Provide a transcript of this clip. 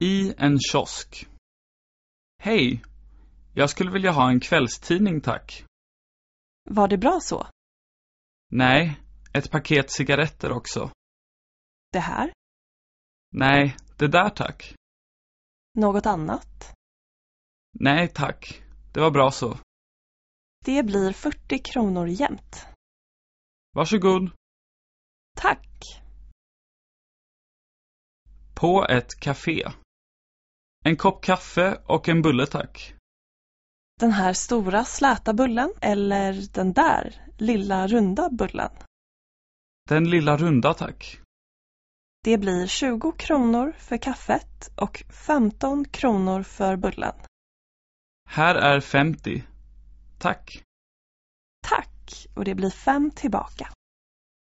I en kiosk. Hej! Jag skulle vilja ha en kvällstidning, tack. Var det bra så? Nej, ett paket cigaretter också. Det här? Nej, det där tack. Något annat? Nej, tack. Det var bra så. Det blir 40 kronor jämnt. Varsågod. Tack! På ett café. En kopp kaffe och en bulle, tack. Den här stora släta bullen eller den där lilla runda bullen? Den lilla runda, tack. Det blir 20 kronor för kaffet och 15 kronor för bullen. Här är 50. Tack. Tack! Och det blir fem tillbaka.